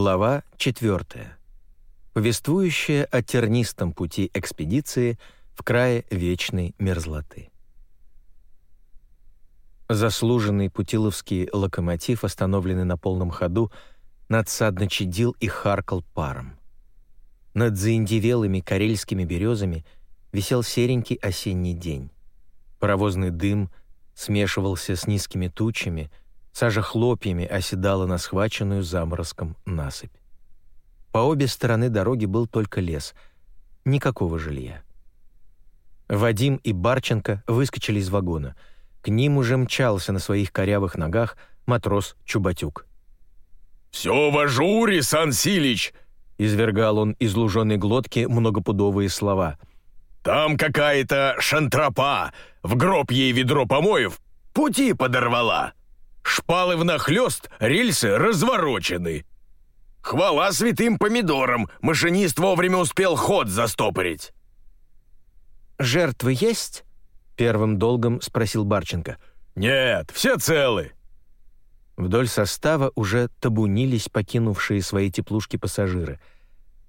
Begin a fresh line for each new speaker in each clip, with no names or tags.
Глава 4. Повествующая о тернистом пути экспедиции в крае вечной мерзлоты. Заслуженный путиловский локомотив, остановленный на полном ходу, надсадно чадил и харкал паром. Над заиндевелыми карельскими березами висел серенький осенний день. Паровозный дым смешивался с низкими тучами — Сажа хлопьями оседала на схваченную заморозком насыпь. По обе стороны дороги был только лес. Никакого жилья. Вадим и Барченко выскочили из вагона. К ним уже мчался на своих корявых ногах матрос Чубатюк.
«Все в ажуре, Сан Силич!» — извергал он из луженой глотки многопудовые слова. «Там какая-то шантропа, в гроб ей ведро помоев, пути подорвала!» Шпалы внахлёст, рельсы разворочены. Хвала святым помидорам, машинист вовремя успел ход застопорить.
«Жертвы есть?» — первым долгом спросил Барченко.
«Нет, все целы».
Вдоль состава уже табунились покинувшие свои теплушки пассажиры.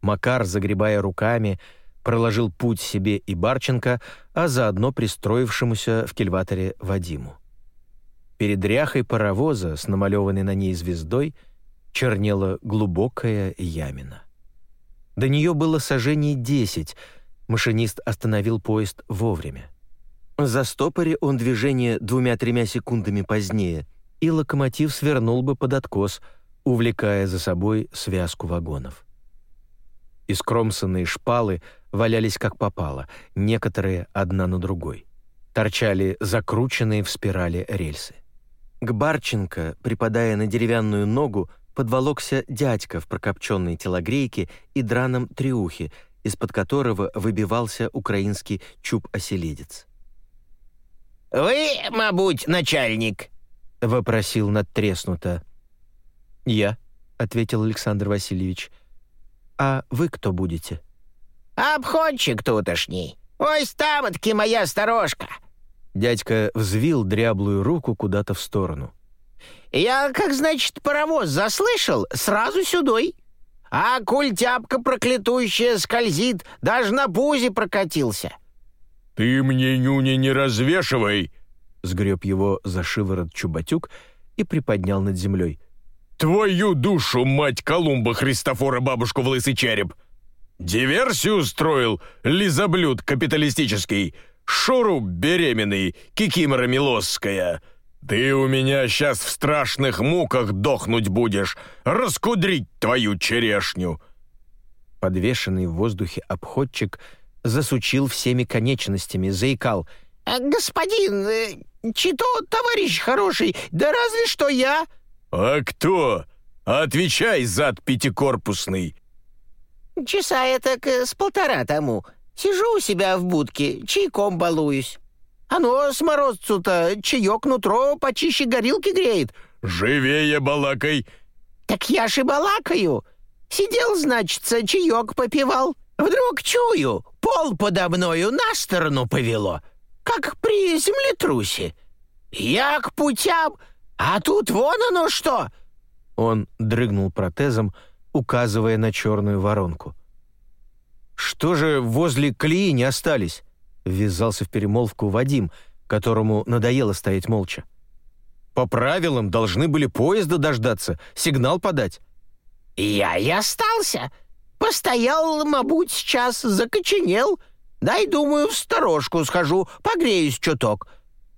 Макар, загребая руками, проложил путь себе и Барченко, а заодно пристроившемуся в кильваторе Вадиму. Перед ряхой паровоза с намалеванной на ней звездой чернела глубокая ямина. До нее было сожжений десять. Машинист остановил поезд вовремя. Застопори он движение двумя-тремя секундами позднее, и локомотив свернул бы под откос, увлекая за собой связку вагонов. Искромсанные шпалы валялись как попало, некоторые одна на другой. Торчали закрученные в спирали рельсы. К Барченко, припадая на деревянную ногу, подволокся дядька в прокопченной телогрейке и драном триухе, из-под которого выбивался украинский чуб-оселедец.
«Вы, мабуть, начальник?»
— вопросил надтреснуто. «Я», — ответил Александр Васильевич. «А вы кто будете?»
«Обходчик тутошний. Ось там-таки моя сторожка.
Дядька взвил дряблую руку куда-то в сторону.
«Я, как значит, паровоз заслышал, сразу сюдой. А коль тяпка проклятущая скользит, даже на пузе прокатился».
«Ты мне нюни не развешивай!»
Сгреб его за шиворот Чубатюк и приподнял над землей.
«Твою душу, мать Колумба Христофора бабушку в лысый череп! Диверсию устроил, лизоблюд капиталистический!» Шуру беременный, Кикимора Милосская. Ты у меня сейчас в страшных муках дохнуть будешь, раскудрить твою черешню!»
Подвешенный в воздухе обходчик засучил всеми конечностями, заикал.
«Э, «Господин, э, чито, товарищ хороший, да разве что я!»
«А кто? Отвечай, зад пятикорпусный!»
«Часа это с полтора тому. Сижу у себя в будке, чайком балуюсь. Оно с морозцу-то чаек нутро почище горилки греет.
Живее балакай.
Так я ж и балакаю. Сидел, значится, чаек попивал. Вдруг чую, пол подо мною на сторону повело, как при землетрусе. Я к путям, а тут вон оно что.
Он дрыгнул протезом, указывая на черную воронку. «Что же возле колеи не остались?» — ввязался в перемолвку Вадим, которому надоело стоять молча. «По правилам должны были поезда дождаться, сигнал подать».
«Я и остался. Постоял, мабуть, сейчас закоченел. Дай, думаю, в сторожку схожу, погреюсь чуток.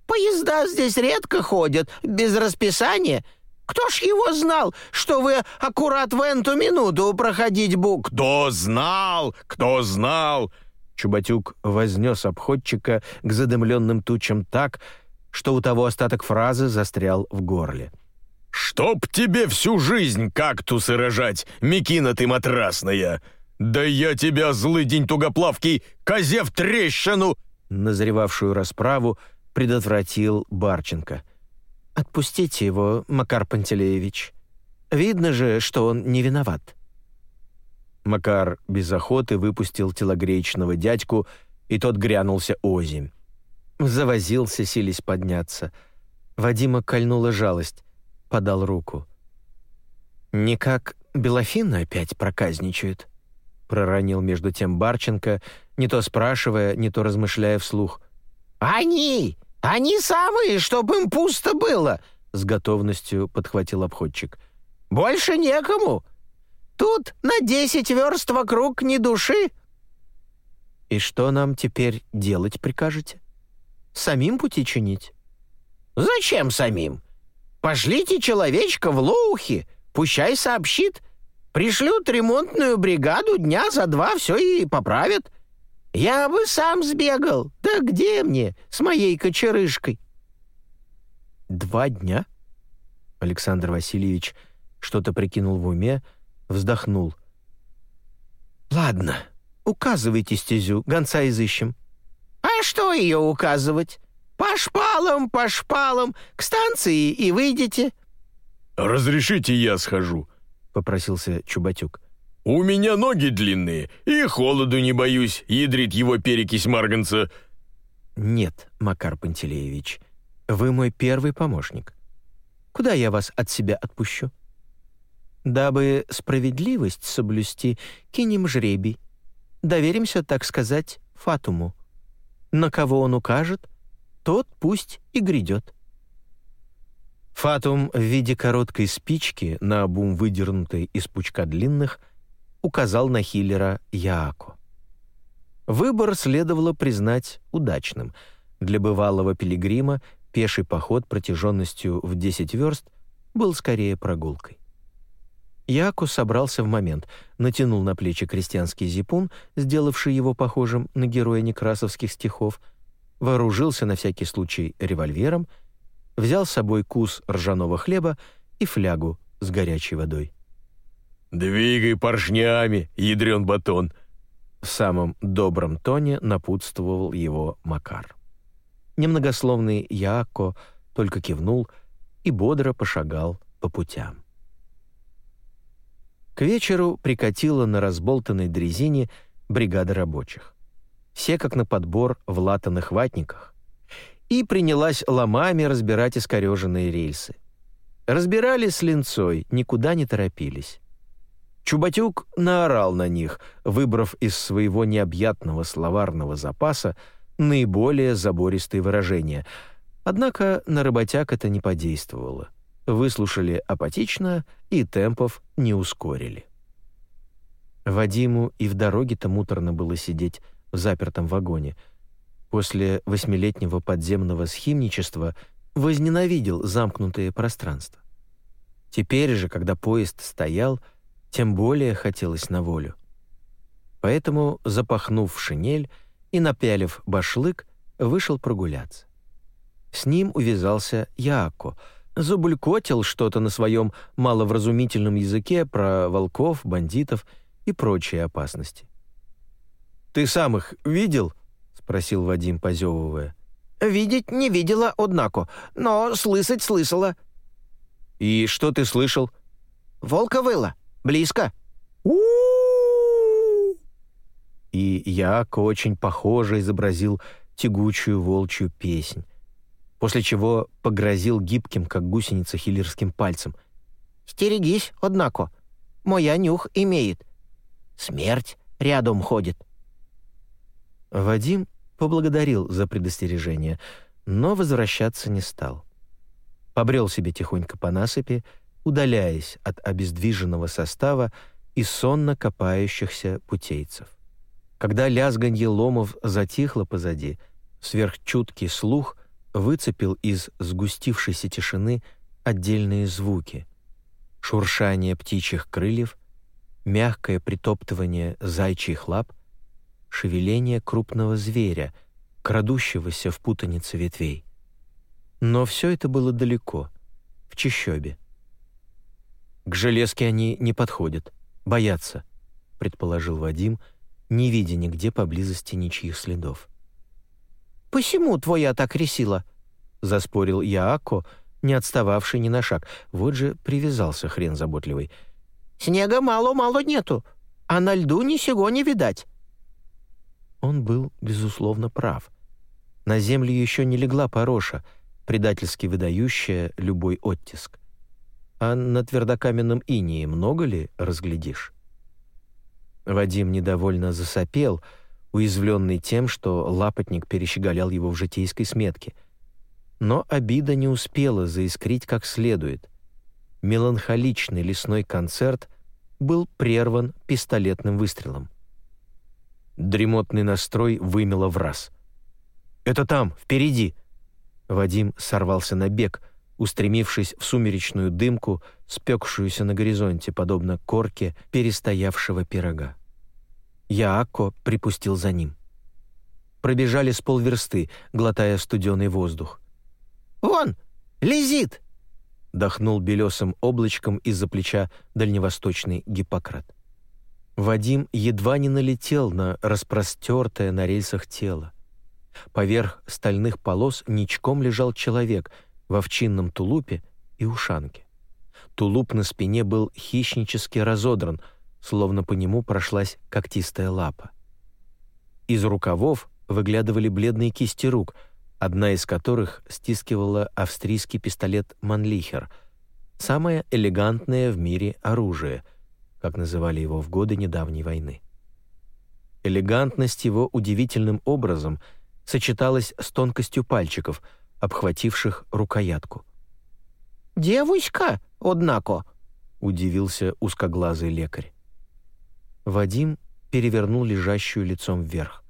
Поезда здесь редко ходят, без расписания». Кто ж его знал, что вы аккурат в эту минуту проходить бук?
Кто знал? Кто знал?
Чубатюк вознес обходчика к задымленным тучам так, что у того остаток фразы застрял в горле.
«Чтоб тебе всю жизнь кактусы рожать, Микина ты матрасная! Да я тебя, злый день тугоплавкий, козе в трещину!»
Назревавшую расправу предотвратил Барченко — «Отпустите его, Макар Пантелеевич. Видно же, что он не виноват». Макар без охоты выпустил телогреечного дядьку, и тот грянулся озимь. Завозился, сились подняться. Вадима кольнула жалость, подал руку. «Никак Белофинна опять проказничает», — проронил между тем Барченко, не то спрашивая, не то размышляя вслух.
«Они! Они самые, чтобы им пусто было!» — с готовностью подхватил обходчик. «Больше некому! Тут на десять верст вокруг ни души!»
«И что нам теперь делать прикажете? Самим пути чинить?»
«Зачем самим? Пошлите человечка в Лоухи, пущай сообщит. Пришлют ремонтную бригаду, дня за два все и поправят. Я бы сам сбегал. Да где мне с моей кочерышкой?»
«Два дня?» Александр Васильевич что-то прикинул в уме, вздохнул. «Ладно, указывайте стезю, гонца изыщем».
«А что ее указывать? По шпалам, по шпалам, к станции и выйдете».
«Разрешите я схожу?»
— попросился Чубатюк.
«У меня ноги длинные, и холоду не боюсь, ядрит его перекись марганца».
«Нет, Макар Пантелеевич, вы мой первый помощник. Куда я вас от себя отпущу?» «Дабы справедливость соблюсти, кинем жребий. Доверимся, так сказать, Фатуму. На кого он укажет, тот пусть и грядет». Фатум в виде короткой спички, на обум выдернутой из пучка длинных, указал на хиллера Яако. Выбор следовало признать удачным. Для бывалого пилигрима пеший поход протяженностью в 10 верст был скорее прогулкой. Яку собрался в момент, натянул на плечи крестьянский зипун, сделавший его похожим на героя некрасовских стихов, вооружился на всякий случай револьвером — взял с собой кус ржаного хлеба и флягу с горячей водой.
«Двигай поршнями, ядрен батон!»
В самом добром тоне напутствовал его Макар. Немногословный Яко только кивнул и бодро пошагал по путям. К вечеру прикатила на разболтанной дрезине бригада рабочих. Все как на подбор в латаных ватниках, и принялась ломами разбирать искореженные рельсы. Разбирали с линцой, никуда не торопились. Чубатюк наорал на них, выбрав из своего необъятного словарного запаса наиболее забористые выражения. Однако на работяг это не подействовало. Выслушали апатично и темпов не ускорили. Вадиму и в дороге-то муторно было сидеть в запертом вагоне — после восьмилетнего подземного схимничества возненавидел замкнутые пространства. Теперь же, когда поезд стоял, тем более хотелось на волю. Поэтому, запахнув шинель и напялив башлык, вышел прогуляться. С ним увязался Яако, забулькотил что-то на своем маловразумительном языке про волков, бандитов и прочие опасности. «Ты сам их видел?» — спросил Вадим, позевывая.
«Видеть не видела, однако, но слышать слышала».
«И что ты слышал?»
«Волка выла. Близко». у
И Яко очень похоже изобразил тягучую волчью песнь, после чего погрозил гибким, как гусеница, хиллерским пальцем.
«Стерегись, однако. Моя нюх имеет. Смерть рядом ходит».
Вадим поблагодарил за предостережение, но возвращаться не стал. Побрел себе тихонько по насыпи, удаляясь от обездвиженного состава и сонно копающихся путейцев. Когда лязганье ломов затихло позади, сверхчуткий слух выцепил из сгустившейся тишины отдельные звуки. Шуршание птичьих крыльев, мягкое притоптывание зайчьих лап — шевеление крупного зверя, крадущегося в путанице ветвей. Но все это было далеко, в чащобе. «К железке они не подходят, боятся», — предположил Вадим, не видя нигде поблизости ничьих следов.
«Посему твоя так ресила?» — заспорил Яако, не отстававший ни на шаг. Вот же привязался хрен заботливый. «Снега мало-мало нету, а на льду ни сего не видать.
Он был, безусловно, прав. На землю еще не легла пороша, предательски выдающая любой оттиск. А на твердокаменном инии много ли разглядишь? Вадим недовольно засопел, уязвленный тем, что лапотник перещеголял его в житейской сметке. Но обида не успела заискрить как следует. Меланхоличный лесной концерт был прерван пистолетным выстрелом. Дремотный настрой вымело в раз. «Это там, впереди!» Вадим сорвался на бег, устремившись в сумеречную дымку, спекшуюся на горизонте, подобно корке перестоявшего пирога. Яако припустил за ним. Пробежали с полверсты, глотая студеный воздух.
«Вон, лезит!» — дохнул белесым облачком из-за плеча дальневосточный Гиппократ.
Вадим едва не налетел на распростертое на рельсах тело. Поверх стальных полос ничком лежал человек в овчинном тулупе и ушанке. Тулуп на спине был хищнически разодран, словно по нему прошлась когтистая лапа. Из рукавов выглядывали бледные кисти рук, одна из которых стискивала австрийский пистолет «Манлихер», самое элегантное в мире оружие, как называли его в годы недавней войны. Элегантность его удивительным образом — сочеталось с тонкостью пальчиков, обхвативших рукоятку.
«Девочка, однако!» — удивился узкоглазый лекарь.
Вадим перевернул лежащую лицом вверх.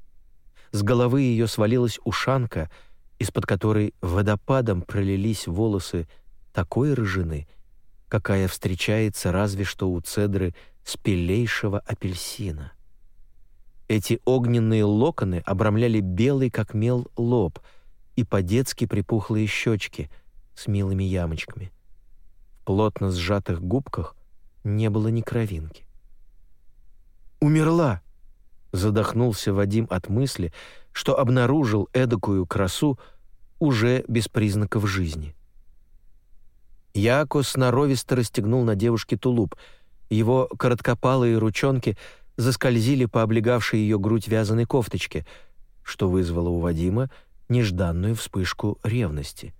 С головы ее свалилась ушанка, из-под которой водопадом пролились волосы такой рыжины, какая встречается разве что у цедры спелейшего апельсина. Эти огненные локоны обрамляли белый, как мел, лоб и по-детски припухлые щечки с милыми ямочками. В плотно сжатых губках не было ни кровинки. «Умерла!» — задохнулся Вадим от мысли, что обнаружил эдакую красу уже без признаков жизни. Яко сноровисто расстегнул на девушке тулуп. Его короткопалые ручонки — заскользили по облегавшей ее грудь вязаной кофточке, что вызвало у Вадима нежданную вспышку ревности.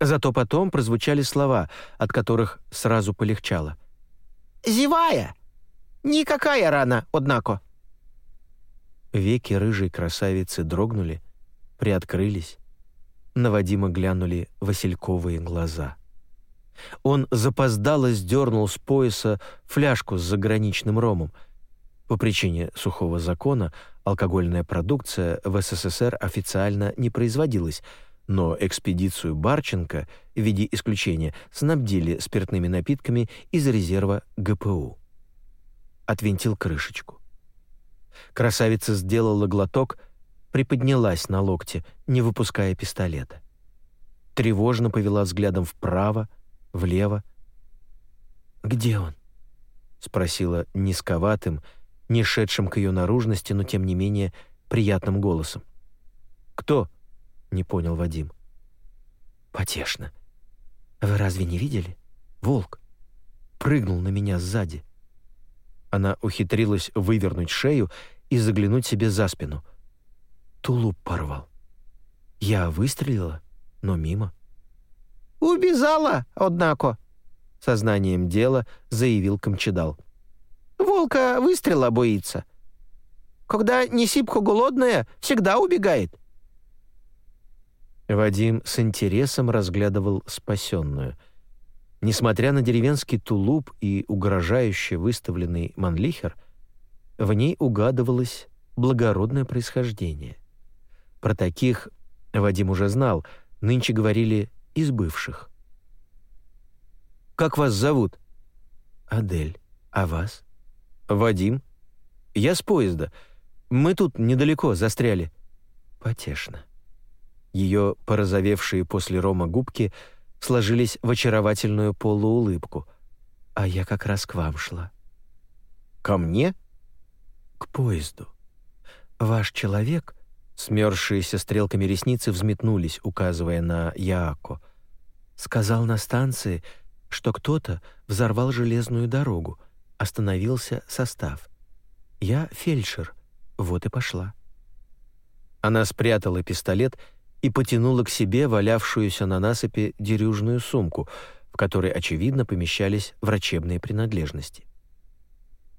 Зато потом прозвучали слова, от которых сразу полегчало.
«Зевая! Никакая рана, однако!»
Веки рыжей красавицы дрогнули, приоткрылись. На Вадима глянули васильковые глаза. Он запоздало сдернул с пояса фляжку с заграничным ромом — по причине сухого закона алкогольная продукция в СССР официально не производилась, но экспедицию Барченко в виде исключения снабдили спиртными напитками из резерва ГПУ. Отвинтил крышечку. Красавица сделала глоток, приподнялась на локте, не выпуская пистолета. Тревожно повела взглядом вправо, влево. «Где он?» — спросила низковатым, не шедшим к ее наружности, но тем не менее приятным голосом. «Кто?» — не понял Вадим. «Потешно. Вы разве не видели? Волк. Прыгнул на меня сзади». Она ухитрилась вывернуть шею и заглянуть себе за спину. Тулуп порвал. Я выстрелила, но мимо.
«Убежала, однако», — сознанием дела заявил Камчедал. Волка выстрела боится. Когда несипка голодная, всегда убегает».
Вадим с интересом разглядывал спасенную. Несмотря на деревенский тулуп и угрожающе выставленный манлихер, в ней угадывалось благородное происхождение. Про таких Вадим уже знал, нынче говорили «из бывших». «Как вас зовут?» «Адель. А вас?» «Вадим. Я с поезда. Мы тут недалеко застряли». Потешно. Ее порозовевшие после рома губки сложились в очаровательную полуулыбку. «А я как раз к вам шла».
«Ко мне?»
«К поезду. Ваш человек...» Смерзшиеся стрелками ресницы взметнулись, указывая на Яако. «Сказал на станции, что кто-то взорвал железную дорогу, остановился состав. «Я фельдшер, вот и пошла». Она спрятала пистолет и потянула к себе валявшуюся на насыпи дерюжную сумку, в которой, очевидно, помещались врачебные принадлежности.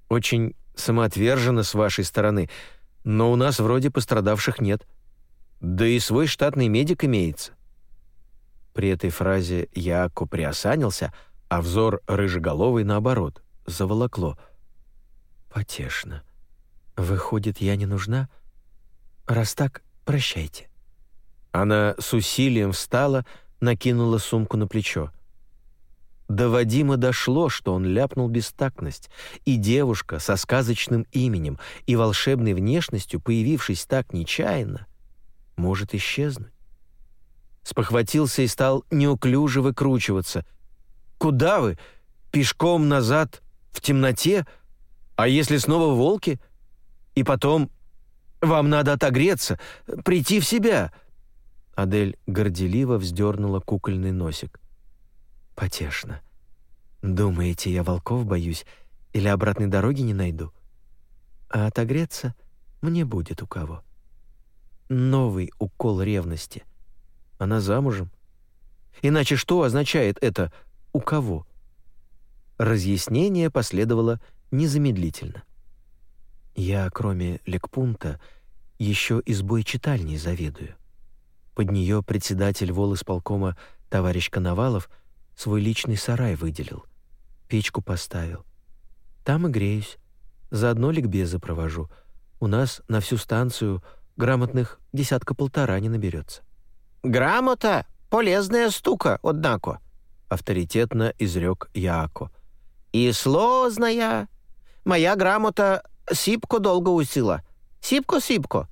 «Очень самоотверженно с вашей стороны, но у нас вроде пострадавших нет. Да и свой штатный медик имеется». При этой фразе Яко приосанился, а взор рыжеголовый, наоборот, заволокло. «Потешно. Выходит, я не нужна? Раз так, прощайте». Она с усилием встала, накинула сумку на плечо. До Вадима дошло, что он ляпнул бестактность, и девушка со сказочным именем и волшебной внешностью, появившись так нечаянно, может исчезнуть. Спохватился и стал неуклюже выкручиваться. «Куда вы? Пешком назад? В темноте? А если снова волки? И потом, вам надо отогреться, прийти в себя!» Адель горделиво вздернула кукольный носик. «Потешно. Думаете, я волков боюсь или обратной дороги не найду? А отогреться мне будет у кого. Новый укол ревности. Она замужем? Иначе что означает это «у кого»?» Разъяснение последовало незамедлительно. Я, кроме лекпунта, еще и сбой читальней заведую. Под нее председатель волисполкома товарищ Коновалов свой личный сарай выделил, печку поставил. Там и греюсь, заодно ликбезы провожу. У нас на всю станцию грамотных десятка-полтора не наберется.
«Грамота — полезная стука, однако», —
авторитетно изрек Яако.
«И сложная. Моя грамота сипко долго усила. Сипко-сипко.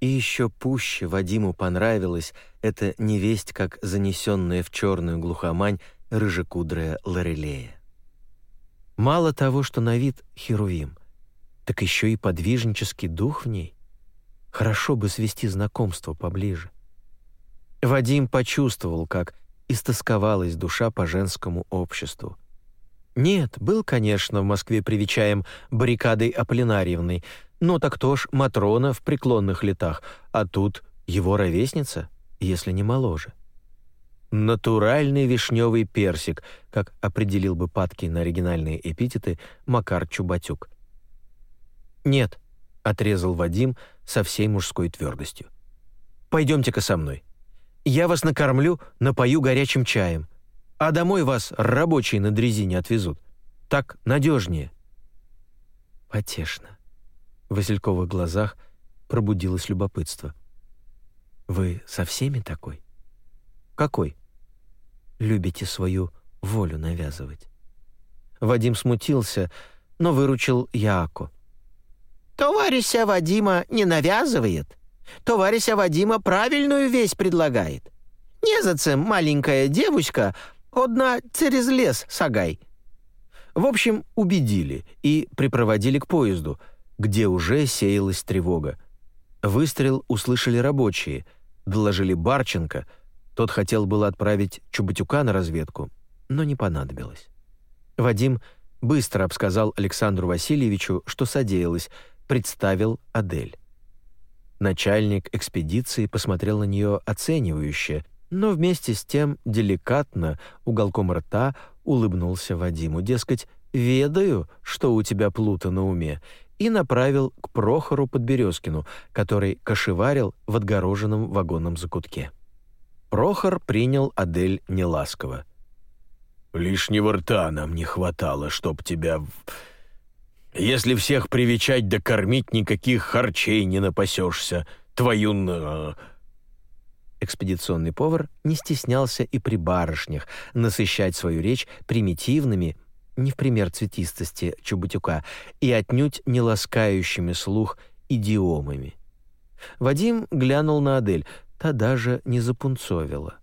И еще пуще Вадиму понравилась эта невесть, как занесенная в черную глухомань рыжекудрая Лорелея. Мало того, что на вид херувим, так еще и подвижнический дух в ней. Хорошо бы свести знакомство поближе. Вадим почувствовал, как истосковалась душа по женскому обществу. Нет, был, конечно, в Москве привечаем баррикадой Аполлинарьевной, ну так то ж Матрона в преклонных летах, а тут его ровесница, если не моложе. Натуральный вишневый персик, как определил бы падки на оригинальные эпитеты Макар Чубатюк. «Нет», — отрезал Вадим со всей мужской твердостью. «Пойдемте-ка со мной. Я вас накормлю, напою горячим чаем, а домой вас рабочие на дрезине отвезут. Так надежнее». Потешно. В Васильковых глазах пробудилось любопытство. «Вы со всеми такой?» «Какой?» «Любите свою волю навязывать». Вадим смутился, но выручил Яако.
«Товарища Вадима не навязывает. Товарища Вадима правильную весть предлагает. Незачем маленькая девочка одна через лес сагай».
В общем, убедили и припроводили к поезду — где уже сеялась тревога. Выстрел услышали рабочие, доложили Барченко, тот хотел было отправить Чубатюка на разведку, но не понадобилось. Вадим быстро обсказал Александру Васильевичу, что содеялось, представил Адель. Начальник экспедиции посмотрел на нее оценивающе, но вместе с тем деликатно, уголком рта, улыбнулся Вадиму, дескать, «Ведаю, что у тебя плута на уме, и направил к Прохору Подберезкину, который кошеварил в отгороженном вагонном закутке. Прохор принял Адель неласково.
«Лишнего рта нам не хватало, чтоб тебя... Если всех привечать да кормить, никаких харчей не напасешься. Твою...»
Экспедиционный повар не стеснялся и при барышнях насыщать свою речь примитивными, не в пример цветистости Чубутюка, и отнюдь не ласкающими слух идиомами. Вадим глянул на Адель, та даже не запунцовила.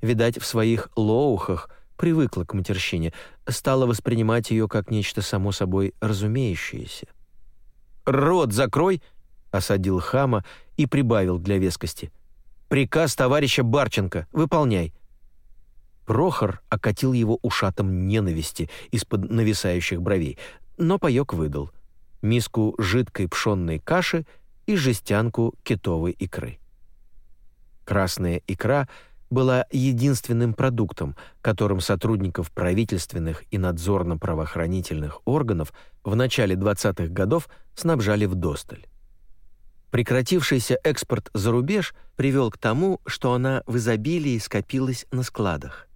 Видать, в своих лоухах привыкла к матерщине, стала воспринимать ее как нечто само собой разумеющееся. «Рот закрой!» — осадил хама и прибавил для вескости. «Приказ товарища Барченко, выполняй!» Прохор окатил его ушатом ненависти из-под нависающих бровей, но паёк выдал. Миску жидкой пшенной каши и жестянку китовой икры. Красная икра была единственным продуктом, которым сотрудников правительственных и надзорно-правоохранительных органов в начале 20-х годов снабжали в досталь. Прекратившийся экспорт за рубеж привел к тому, что она в изобилии скопилась на складах.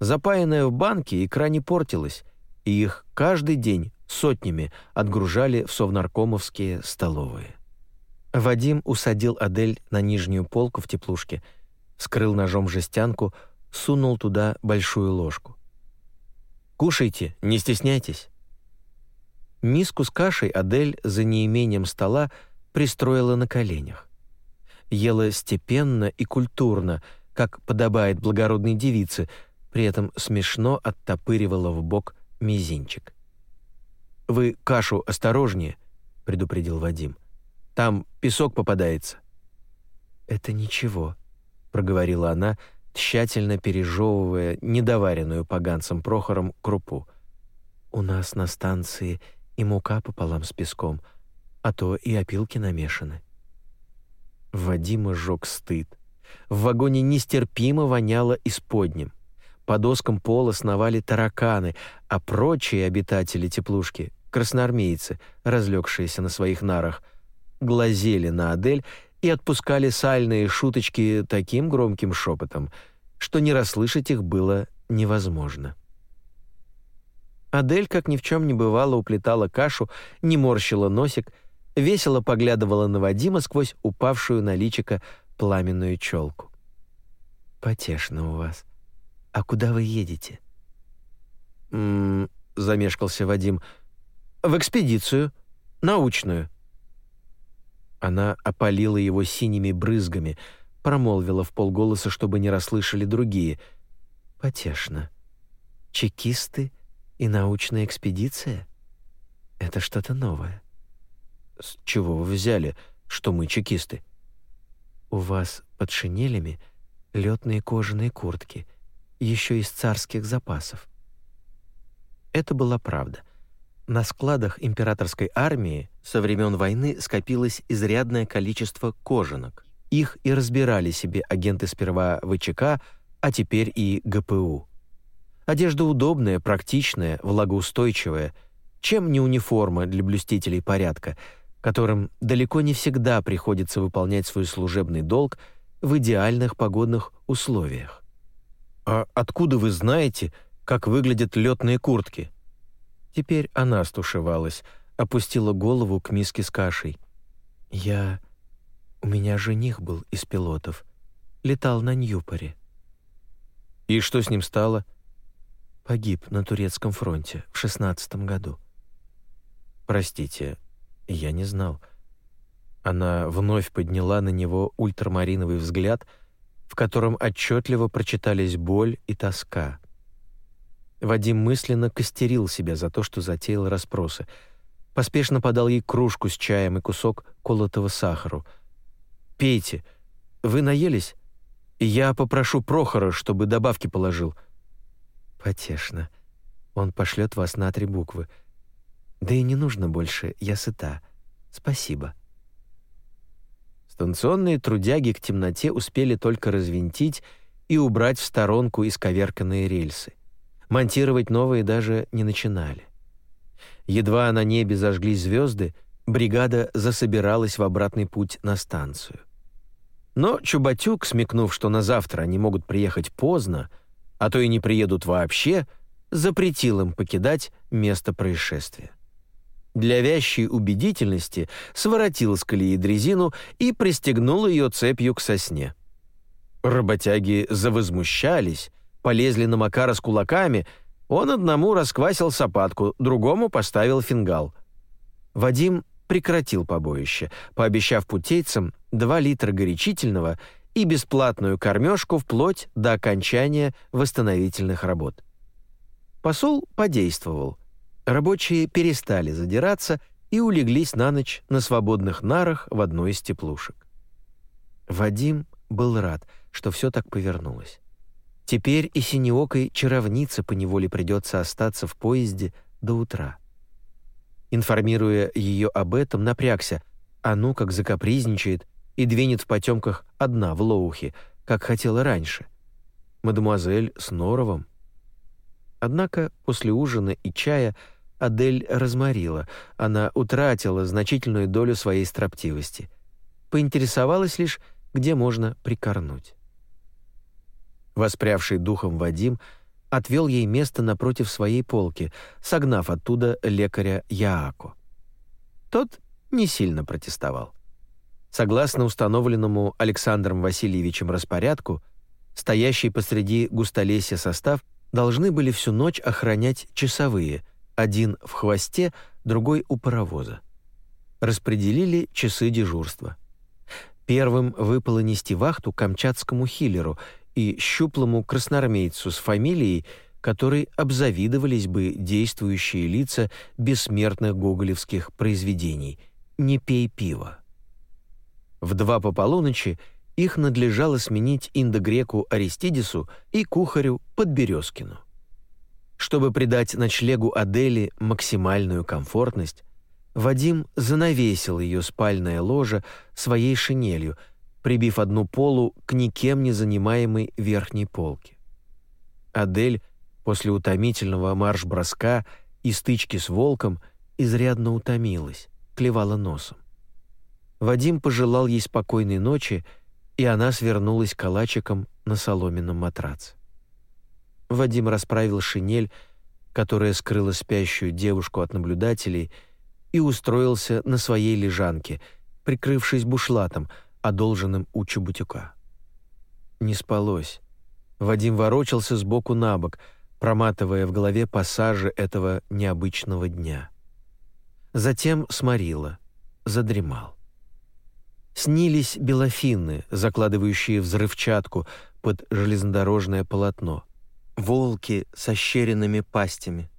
Запаянная в банке, икра не портилась, и их каждый день сотнями отгружали в совнаркомовские столовые. Вадим усадил Адель на нижнюю полку в теплушке, скрыл ножом жестянку, сунул туда большую ложку. «Кушайте, не стесняйтесь». Миску с кашей Адель за неимением стола пристроила на коленях. Ела степенно и культурно, как подобает благородной девице, при этом смешно оттопыривала в бок мизинчик. «Вы кашу осторожнее», — предупредил Вадим. «Там песок попадается». «Это ничего», — проговорила она, тщательно пережевывая недоваренную поганцем Прохором крупу. «У нас на станции и мука пополам с песком — а то и опилки намешаны. Вадима жёг стыд. В вагоне нестерпимо воняло исподним. По доскам пола сновали тараканы, а прочие обитатели теплушки, красноармейцы, разлегшиеся на своих нарах, глазели на Адель и отпускали сальные шуточки таким громким шепотом, что не расслышать их было невозможно. Адель, как ни в чем не бывало, уплетала кашу, не морщила носик — весело поглядывала на Вадима сквозь упавшую на личико пламенную челку. «Потешно у вас. А куда вы едете?» «М-м-м», замешкался Вадим. «В экспедицию. Научную». Она опалила его синими брызгами, промолвила в полголоса, чтобы не расслышали другие. «Потешно. Чекисты и научная экспедиция? Это что-то новое». «С чего вы взяли, что мы чекисты?» «У вас под шинелями летные кожаные куртки, еще из царских запасов». Это была правда. На складах императорской армии со времен войны скопилось изрядное количество кожанок. Их и разбирали себе агенты сперва ВЧК, а теперь и ГПУ. Одежда удобная, практичная, влагоустойчивая. Чем не униформа для блюстителей порядка — которым далеко не всегда приходится выполнять свой служебный долг в идеальных погодных условиях. «А откуда вы знаете, как выглядят летные куртки?» Теперь она стушевалась, опустила голову к миске с кашей. «Я... У меня жених был из пилотов. Летал на Ньюпоре». «И что с ним стало?» «Погиб на турецком фронте в шестнадцатом году». «Простите, я не знал. Она вновь подняла на него ультрамариновый взгляд, в котором отчетливо прочитались боль и тоска. Вадим мысленно костерил себя за то, что затеял расспросы. Поспешно подал ей кружку с чаем и кусок колотого сахару. «Пейте. Вы наелись? Я попрошу Прохора, чтобы добавки положил». «Потешно. Он пошлет вас на три буквы. Да и не нужно больше, я сыта. Спасибо. Станционные трудяги к темноте успели только развинтить и убрать в сторонку исковерканные рельсы. Монтировать новые даже не начинали. Едва на небе зажглись звезды, бригада засобиралась в обратный путь на станцию. Но Чубатюк, смекнув, что на завтра они могут приехать поздно, а то и не приедут вообще, запретил им покидать место происшествия для вящей убедительности своротил с колеи дрезину и пристегнул ее цепью к сосне. Работяги завозмущались, полезли на Макара с кулаками, он одному расквасил сапатку, другому поставил фингал. Вадим прекратил побоище, пообещав путейцам 2 литра горячительного и бесплатную кормежку вплоть до окончания восстановительных работ. Посол подействовал — Рабочие перестали задираться и улеглись на ночь на свободных нарах в одной из теплушек. Вадим был рад, что все так повернулось. Теперь и синеокой чаровнице поневоле придется остаться в поезде до утра. Информируя ее об этом, напрягся, а ну как закапризничает и двинет в потемках одна в Лоухе, как хотела раньше, мадемуазель с Норовом. Однако после ужина и чая Адель разморила, она утратила значительную долю своей строптивости. Поинтересовалась лишь, где можно прикорнуть. Воспрявший духом Вадим отвел ей место напротив своей полки, согнав оттуда лекаря Яако. Тот не сильно протестовал. Согласно установленному Александром Васильевичем распорядку, стоящий посреди густолесья состав должны были всю ночь охранять часовые, один в хвосте, другой у паровоза. Распределили часы дежурства. Первым выпало нести вахту камчатскому хиллеру и щуплому красноармейцу с фамилией, которой обзавидовались бы действующие лица бессмертных гоголевских произведений «Не пей пиво». В два по полуночи их надлежало сменить индогреку Аристидису и кухарю Подберезкину. Чтобы придать ночлегу Адели максимальную комфортность, Вадим занавесил ее спальное ложе своей шинелью, прибив одну полу к никем не занимаемой верхней полке. Адель после утомительного марш-броска и стычки с волком изрядно утомилась, клевала носом. Вадим пожелал ей спокойной ночи, и она свернулась калачиком на соломенном матраце. Вадим расправил шинель, которая скрыла спящую девушку от наблюдателей, и устроился на своей лежанке, прикрывшись бушлатом, одолженным у Чубутюка. Не спалось. Вадим ворочался с боку на бок, проматывая в голове пассажи этого необычного дня. Затем сморила, задремал. Снились белофинны, закладывающие взрывчатку под железнодорожное полотно, волки с ощеренными пастями,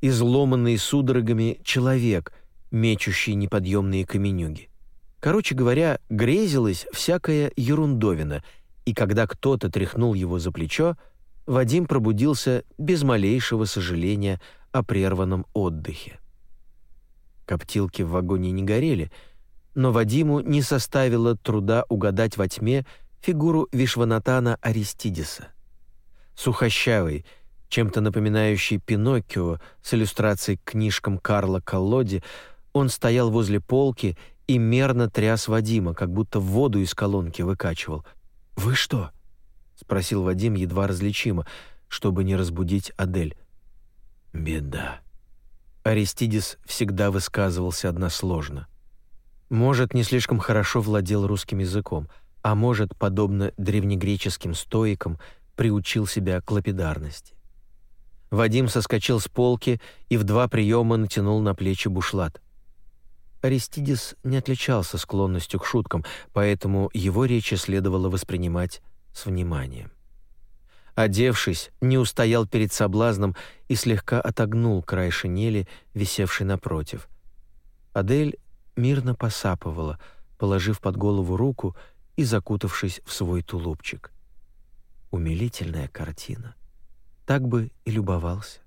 изломанный судорогами человек, мечущий неподъемные каменюги. Короче говоря, грезилась всякая ерундовина, и когда кто-то тряхнул его за плечо, Вадим пробудился без малейшего сожаления о прерванном отдыхе. Коптилки в вагоне не горели — но Вадиму не составило труда угадать во тьме фигуру Вишванатана Аристидиса. Сухощавый, чем-то напоминающий Пиноккио с иллюстрацией к книжкам Карла Коллоди, он стоял возле полки и мерно тряс Вадима, как будто воду из колонки выкачивал. «Вы что?» — спросил Вадим едва различимо, чтобы не разбудить Адель. «Беда». Аристидис всегда высказывался односложно. Может, не слишком хорошо владел русским языком, а может, подобно древнегреческим стоикам, приучил себя к лапидарности. Вадим соскочил с полки и в два приема натянул на плечи бушлат. Аристидис не отличался склонностью к шуткам, поэтому его речи следовало воспринимать с вниманием. Одевшись, не устоял перед соблазном и слегка отогнул край шинели, висевший напротив. Адель мирно посапывала, положив под голову руку и закутавшись в свой тулупчик. Умилительная картина. Так бы и любовался.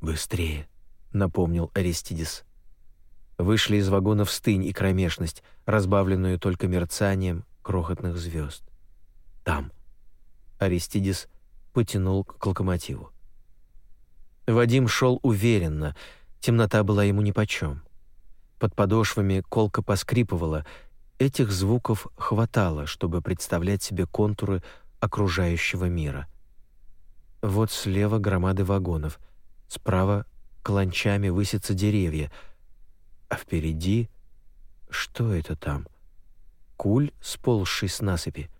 «Быстрее», — напомнил Аристидис. Вышли из вагона в стынь и кромешность, разбавленную только мерцанием крохотных звезд. «Там». Аристидис потянул к локомотиву. Вадим шел уверенно, темнота была ему нипочем. Под подошвами колко поскрипывало. Этих звуков хватало, чтобы представлять себе контуры окружающего мира. Вот слева громады вагонов, справа кланчами высятся деревья, а впереди... Что это там? Куль, сползший с насыпи.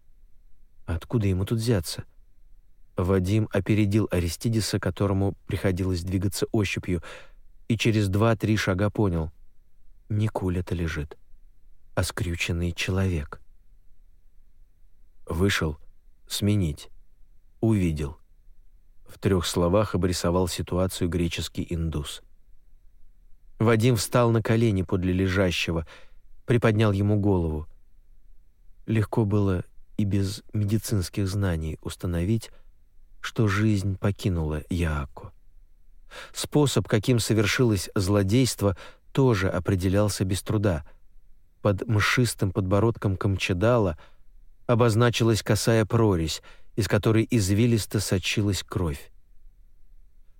Откуда ему тут взяться? Вадим опередил Аристидиса, которому приходилось двигаться ощупью, и через два-три шага понял не куль это лежит, а скрюченный человек. Вышел сменить. Увидел. В трех словах обрисовал ситуацию греческий индус. Вадим встал на колени подле лежащего, приподнял ему голову. Легко было и без медицинских знаний установить, что жизнь покинула Яако. Способ, каким совершилось злодейство, тоже определялся без труда. Под мшистым подбородком Камчедала обозначилась косая прорезь, из которой извилисто сочилась кровь.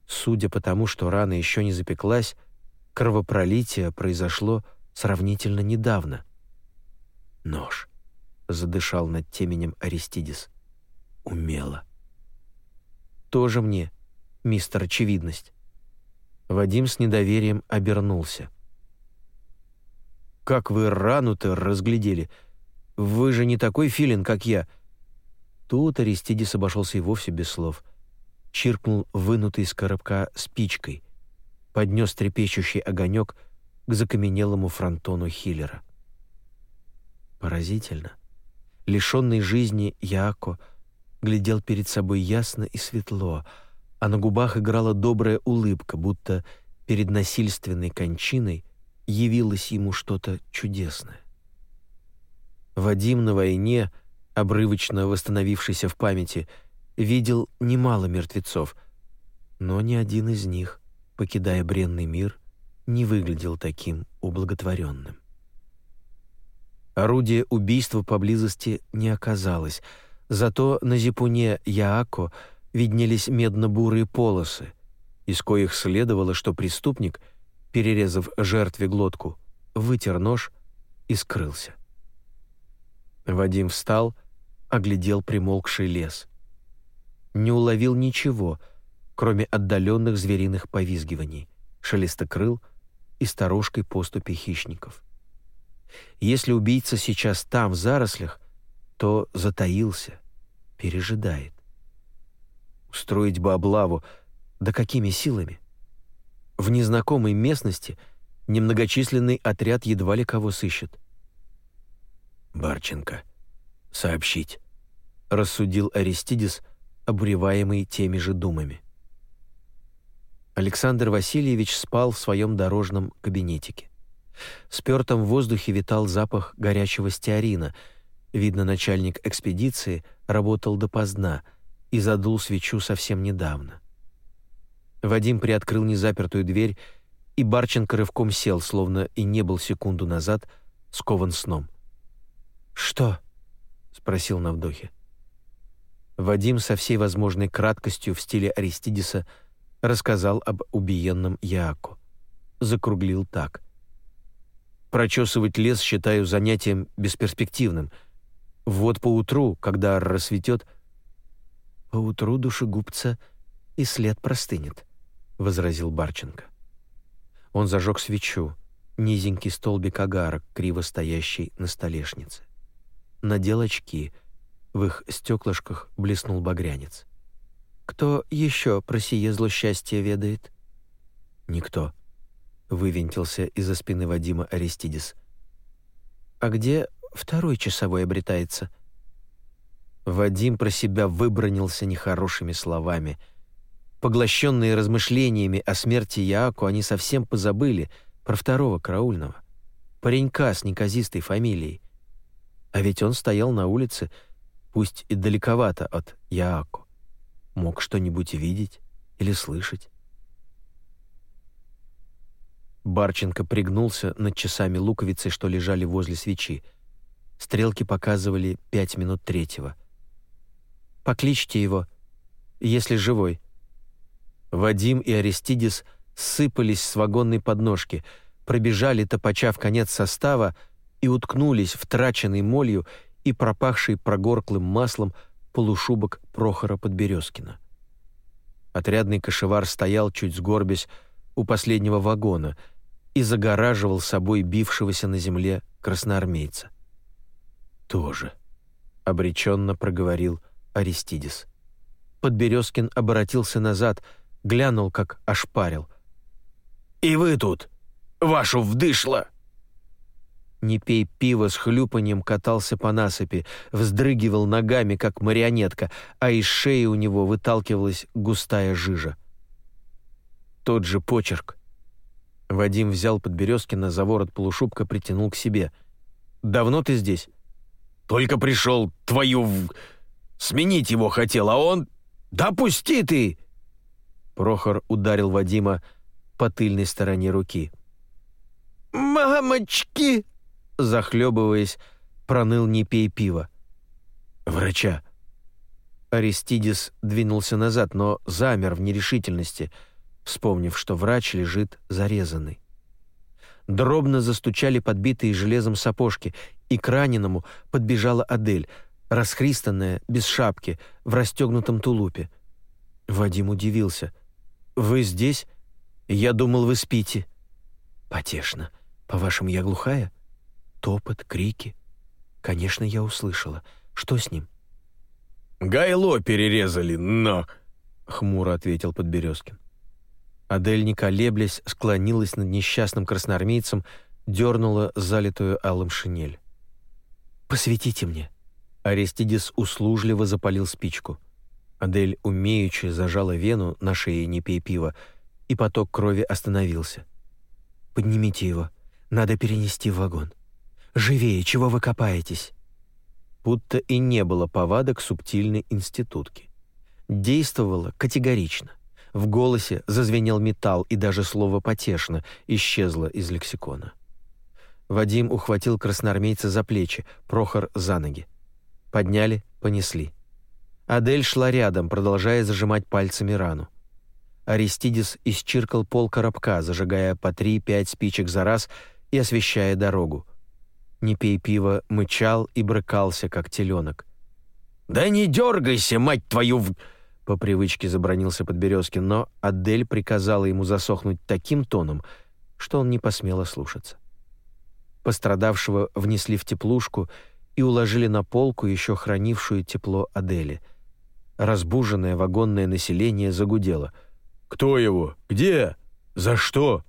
Судя по тому, что рана еще не запеклась, кровопролитие произошло сравнительно недавно. «Нож», — задышал над теменем Аристидис. «Умело». «Тоже мне, мистер Очевидность». Вадим с недоверием обернулся. «Как вы рану-то разглядели? Вы же не такой филин, как я». Тут Аристидис обошелся и вовсе без слов. Чиркнул вынутый из коробка спичкой, поднес трепещущий огонек к закаменелому фронтону Хиллера. Поразительно. Лишенный жизни Яко глядел перед собой ясно и светло, а на губах играла добрая улыбка, будто перед насильственной кончиной явилось ему что-то чудесное. Вадим на войне, обрывочно восстановившийся в памяти, видел немало мертвецов, но ни один из них, покидая бренный мир, не выглядел таким ублаготворенным. Орудия убийства поблизости не оказалось, зато на зипуне Яако виднелись медно-бурые полосы, из коих следовало, что преступник, перерезав жертве глотку, вытер нож и скрылся. Вадим встал, оглядел примолкший лес. Не уловил ничего, кроме отдаленных звериных повизгиваний, шелеста крыл и сторожкой поступи хищников. Если убийца сейчас там, в зарослях, то затаился, пережидает. Устроить бы облаву, да какими силами? В незнакомой местности немногочисленный отряд едва ли кого сыщет. «Барченко, сообщить», — рассудил Аристидис, обуреваемый теми же думами. Александр Васильевич спал в своем дорожном кабинетике. В спёртом воздухе витал запах горячего стеарина. Видно, начальник экспедиции работал допоздна и задул свечу совсем недавно. Вадим приоткрыл незапертую дверь, и Барченко рывком сел, словно и не был секунду назад скован сном. «Что?» — спросил на вдохе. Вадим со всей возможной краткостью в стиле Аристидиса рассказал об убиенном Яаку. Закруглил так. «Прочесывать лес считаю занятием бесперспективным. Вот поутру, когда рассветет...» «Поутру душегубца и след простынет», — возразил Барченко. Он зажег свечу, низенький столбик агарок, криво стоящий на столешнице надел очки. В их стеклышках блеснул багрянец. «Кто еще про сие злосчастье ведает?» «Никто», — вывинтился из-за спины Вадима Аристидис. «А где второй часовой обретается?» Вадим про себя выбронился нехорошими словами. Поглощенные размышлениями о смерти Яаку, они совсем позабыли про второго караульного. Паренька с неказистой фамилией — а ведь он стоял на улице, пусть и далековато от Яако. Мог что-нибудь видеть или слышать. Барченко пригнулся над часами луковицы, что лежали возле свечи. Стрелки показывали пять минут третьего. «Покличьте его, если живой». Вадим и Аристидис сыпались с вагонной подножки, пробежали, топача в конец состава, и уткнулись в траченный молью и пропахший прогорклым маслом полушубок Прохора Подберезкина. Отрядный кошевар стоял, чуть сгорбясь, у последнего вагона и загораживал собой бившегося на земле красноармейца. «Тоже», — обреченно проговорил Аристидис. Подберезкин обратился назад, глянул, как ошпарил.
«И вы тут, вашу вдышло!»
Не пей пиво с хлюпанием катался по насыпи, вздрыгивал ногами, как марионетка, а из шеи у него выталкивалась густая жижа. Тот же почерк. Вадим взял Подберезкина за ворот полушубка, притянул к себе. «Давно ты здесь?»
«Только пришел, твою... Сменить его хотел, а он... Да пусти ты!»
Прохор ударил Вадима по тыльной стороне руки.
«Мамочки!»
Захлебываясь, проныл «не пей пиво». «Врача». Аристидис двинулся назад, но замер в нерешительности, вспомнив, что врач лежит зарезанный. Дробно застучали подбитые железом сапожки, и к раненому подбежала Адель, расхристанная, без шапки, в расстегнутом тулупе. Вадим удивился. «Вы здесь? Я думал, вы спите». «Потешно. По-вашему, я глухая?» Топот, крики. Конечно, я услышала. Что с ним?
«Гайло перерезали, но...» — хмуро ответил Подберезкин.
Адель, не колеблясь, склонилась над несчастным красноармейцем, дернула залитую алым шинель. «Посветите мне». Аристидис услужливо запалил спичку. Адель умеючи зажала вену на шее «Не пей пива», и поток крови остановился. «Поднимите его. Надо перенести в вагон. Живее, чего вы копаетесь?» будто и не было повадок субтильной институтки. Действовала категорично. В голосе зазвенел металл, и даже слово «потешно» исчезло из лексикона. Вадим ухватил красноармейца за плечи, Прохор за ноги. Подняли, понесли. Адель шла рядом, продолжая зажимать пальцами рану. Аристидис исчиркал пол коробка, зажигая по три-пять спичек за раз и освещая дорогу не пей пива, мычал и брыкался, как теленок.
«Да не дергайся, мать твою!»
По привычке забронился Подберезкин, но Адель приказала ему засохнуть таким тоном, что он не посмел ослушаться. Пострадавшего внесли в теплушку и уложили на полку, еще хранившую тепло Адели. Разбуженное вагонное население загудело.
«Кто его? Где? За что?»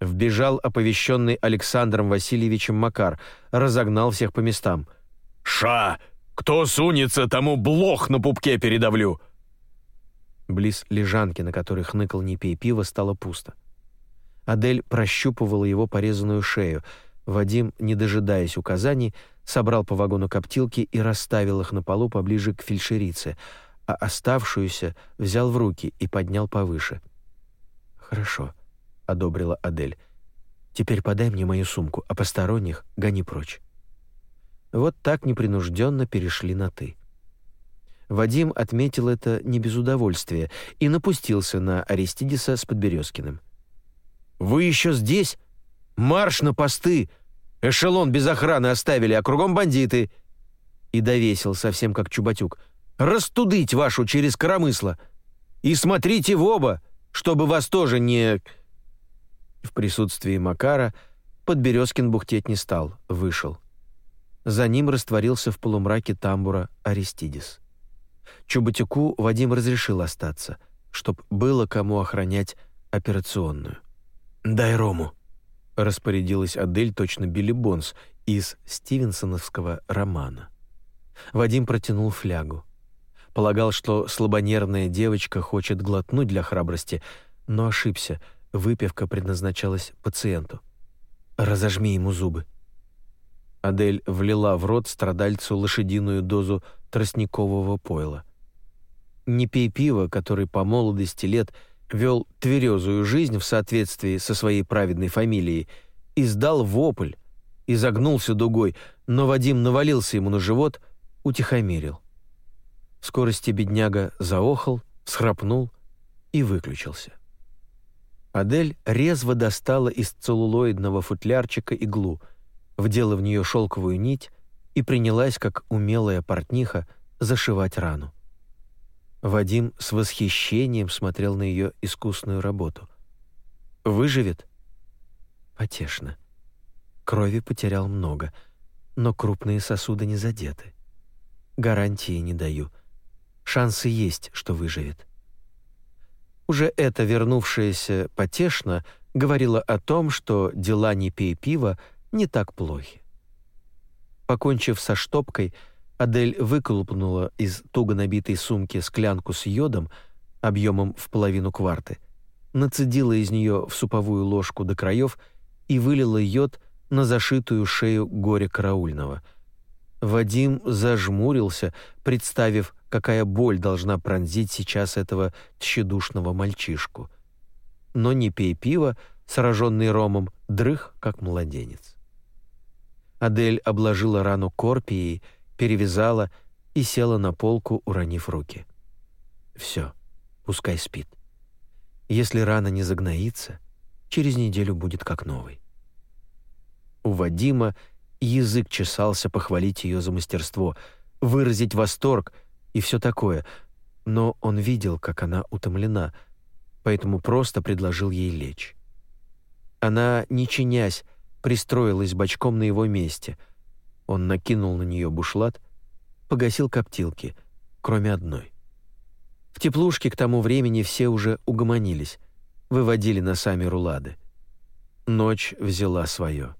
Вбежал оповещенный Александром Васильевичем Макар, разогнал всех по местам.
«Ша! Кто сунется, тому блох на пупке передавлю!»
Близ лежанки, на которой хныкал «Не пей пиво», стало пусто. Адель прощупывала его порезанную шею. Вадим, не дожидаясь указаний, собрал по вагону коптилки и расставил их на полу поближе к фельдшерице, а оставшуюся взял в руки и поднял повыше. «Хорошо», одобрила Адель. «Теперь подай мне мою сумку, а посторонних гони прочь». Вот так непринужденно перешли на «ты». Вадим отметил это не без удовольствия и напустился на Аристидиса с Подберезкиным. «Вы еще здесь? Марш на посты! Эшелон без охраны оставили, а кругом бандиты!» И довесил, совсем как Чубатюк. «Растудыть вашу через коромысло! И смотрите в оба, чтобы вас тоже не...» В присутствии Макара Подберезкин бухтеть не стал, вышел. За ним растворился в полумраке тамбура Аристидис. Чубатюку Вадим разрешил остаться, чтоб было кому охранять операционную. «Дай рому», — распорядилась Адель точно Билли Бонс из стивенсоновского романа. Вадим протянул флягу. Полагал, что слабонервная девочка хочет глотнуть для храбрости, но ошибся — Выпивка предназначалась пациенту. «Разожми ему зубы». Адель влила в рот страдальцу лошадиную дозу тростникового пойла. Не пей пиво, который по молодости лет вел тверезую жизнь в соответствии со своей праведной фамилией, издал вопль, изогнулся дугой, но Вадим навалился ему на живот, утихомирил. В скорости бедняга заохал, схрапнул и выключился. Адель резво достала из целлулоидного футлярчика иглу, вдела в нее шелковую нить и принялась, как умелая портниха, зашивать рану. Вадим с восхищением смотрел на ее искусную работу. «Выживет?» «Потешно. Крови потерял много, но крупные сосуды не задеты. Гарантии не даю. Шансы есть, что выживет. Уже это вернувшееся потешно говорило о том, что дела «не пей пива» не так плохи. Покончив со штопкой, Адель выколупнула из туго набитой сумки склянку с йодом объемом в половину кварты, нацедила из нее в суповую ложку до краев и вылила йод на зашитую шею горя караульного. Вадим зажмурился, представив, какая боль должна пронзить сейчас этого тщедушного мальчишку. Но не пей пиво, сраженный ромом, дрых, как младенец. Адель обложила рану корпией, перевязала и села на полку, уронив руки. Все, пускай спит. Если рана не загноится, через неделю будет как новый. У Вадима язык чесался похвалить ее за мастерство, выразить восторг и все такое, но он видел, как она утомлена, поэтому просто предложил ей лечь. Она, не чинясь, пристроилась бочком на его месте. Он накинул на нее бушлат, погасил коптилки, кроме одной. В теплушке к тому времени все уже угомонились, выводили носами рулады. Ночь взяла свое.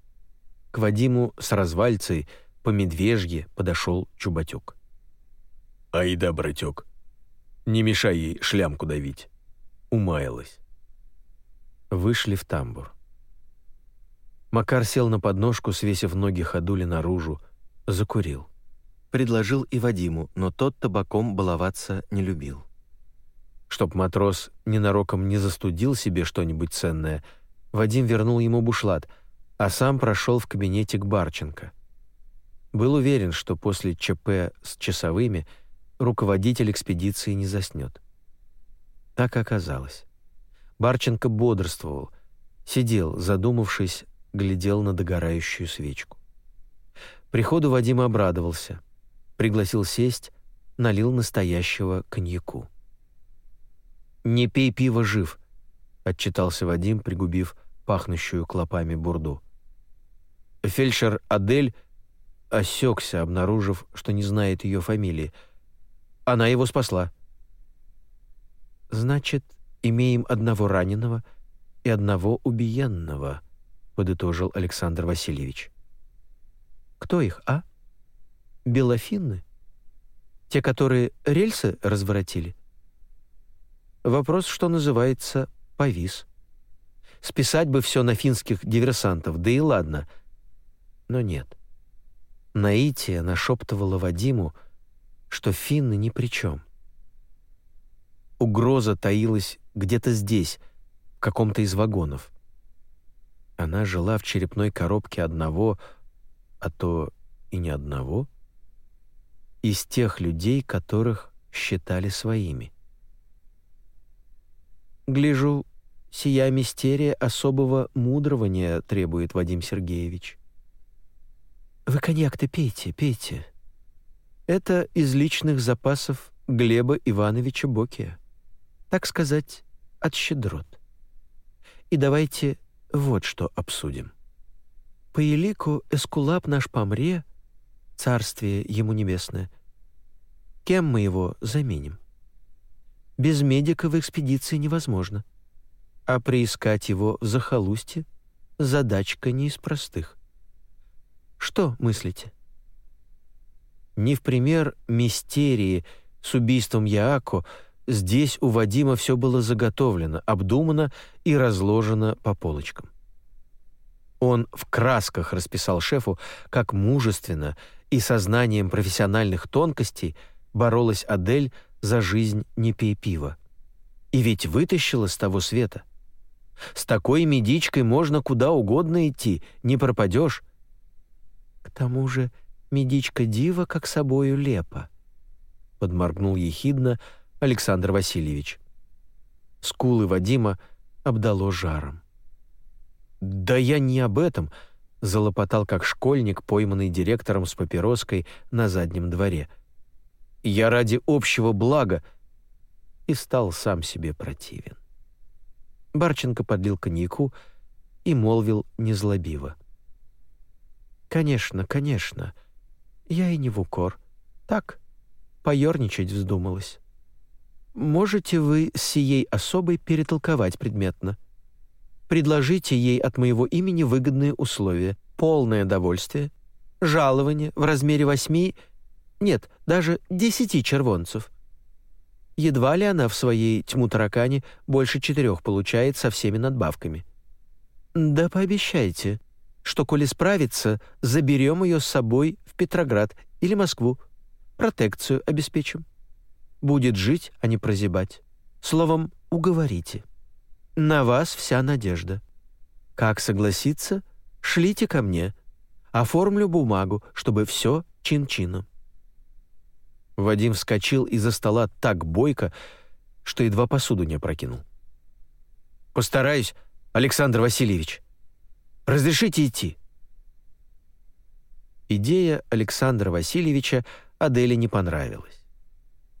К Вадиму с развальцей по медвежье подошел Чубатюк.
«Айда, братюк, не мешай ей шлямку давить». Умаялась.
Вышли в тамбур. Макар сел на подножку, свесив ноги ходули наружу, закурил. Предложил и Вадиму, но тот табаком баловаться не любил. Чтоб матрос ненароком не застудил себе что-нибудь ценное, Вадим вернул ему бушлат, а сам прошел в кабинете к Барченко. Был уверен, что после ЧП с часовыми руководитель экспедиции не заснет. Так оказалось. Барченко бодрствовал, сидел, задумавшись, глядел на догорающую свечку. Приходу Вадим обрадовался, пригласил сесть, налил настоящего коньяку. «Не пей пиво, жив», — отчитался Вадим, пригубив пахнущую клопами бурду. Фельдшер Адель осекся, обнаружив, что не знает ее фамилии. Она его спасла. «Значит, имеем одного раненого и одного убиенного», — подытожил Александр Васильевич. «Кто их, а? Белофинны? Те, которые рельсы разворотили?» Вопрос, что называется, повис. Списать бы все на финских диверсантов, да и ладно. Но нет. Наития нашептывала Вадиму, что финны ни при чем. Угроза таилась где-то здесь, в каком-то из вагонов. Она жила в черепной коробке одного, а то и не одного, из тех людей, которых считали своими. Гляжу, сия мистерия особого мудрования требует Вадим Сергеевич. Вы коньяк-то пейте, пейте. Это из личных запасов Глеба Ивановича Бокия. Так сказать, от щедрот. И давайте вот что обсудим. По елику Эскулап наш помре, царствие ему небесное. Кем мы его заменим? Без медика в экспедиции невозможно. А приискать его в захолустье — задачка не из простых. Что мыслите? Не в пример мистерии с убийством Яако здесь у Вадима все было заготовлено, обдумано и разложено по полочкам. Он в красках расписал шефу, как мужественно и сознанием профессиональных тонкостей боролась Адель за жизнь не пей пива. И ведь вытащила с того света. С такой медичкой можно куда угодно идти, не пропадешь. К тому же медичка дива как собою лепа, подморгнул ехидно Александр Васильевич. Скулы Вадима обдало жаром. «Да я не об этом», — залопотал как школьник, пойманный директором с папироской на заднем дворе — я ради общего блага и стал сам себе противен. Барченко подлил коньяку и молвил незлобиво. «Конечно, конечно, я и не в укор. Так, поерничать вздумалось. Можете вы с сией особой перетолковать предметно. Предложите ей от моего имени выгодные условия, полное довольствие, жалование в размере восьми нет, даже десяти червонцев. Едва ли она в своей тьму-таракане больше четырех получает со всеми надбавками. Да пообещайте, что, коли справится, заберем ее с собой в Петроград или Москву, протекцию обеспечим. Будет жить, а не прозябать. Словом, уговорите. На вас вся надежда. Как согласиться, шлите ко мне. Оформлю бумагу, чтобы все чин-чином. Вадим вскочил из-за стола так бойко, что едва посуду не опрокинул. «Постараюсь, Александр Васильевич. Разрешите идти?» Идея Александра Васильевича Аделе не понравилась.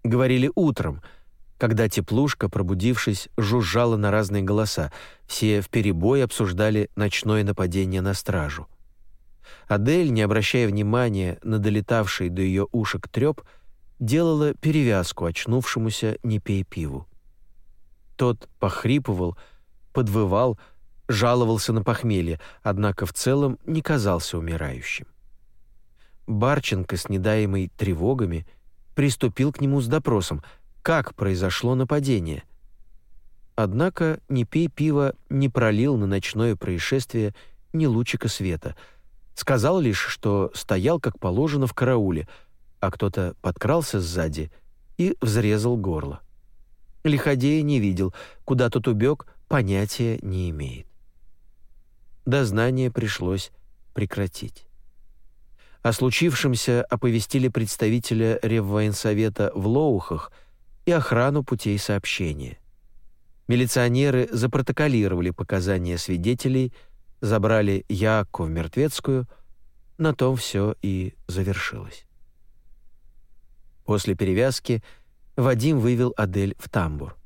Говорили утром, когда теплушка, пробудившись, жужжала на разные голоса, все вперебой обсуждали ночное нападение на стражу. Адель, не обращая внимания на долетавший до ее ушек треп, делала перевязку очнувшемуся «не пей пиву». Тот похрипывал, подвывал, жаловался на похмелье, однако в целом не казался умирающим. Барченко, с недаемой тревогами, приступил к нему с допросом, как произошло нападение. Однако «не пей пиво» не пролил на ночное происшествие ни лучика света. Сказал лишь, что стоял, как положено, в карауле — а кто-то подкрался сзади и взрезал горло. Лиходея не видел, куда тот убег, понятия не имеет. Дознание пришлось прекратить. О случившемся оповестили представителя Реввоенсовета в Лоухах и охрану путей сообщения. Милиционеры запротоколировали показания свидетелей, забрали Яку в Мертвецкую, на том все и завершилось. После перевязки Вадим вывел Адель в тамбур.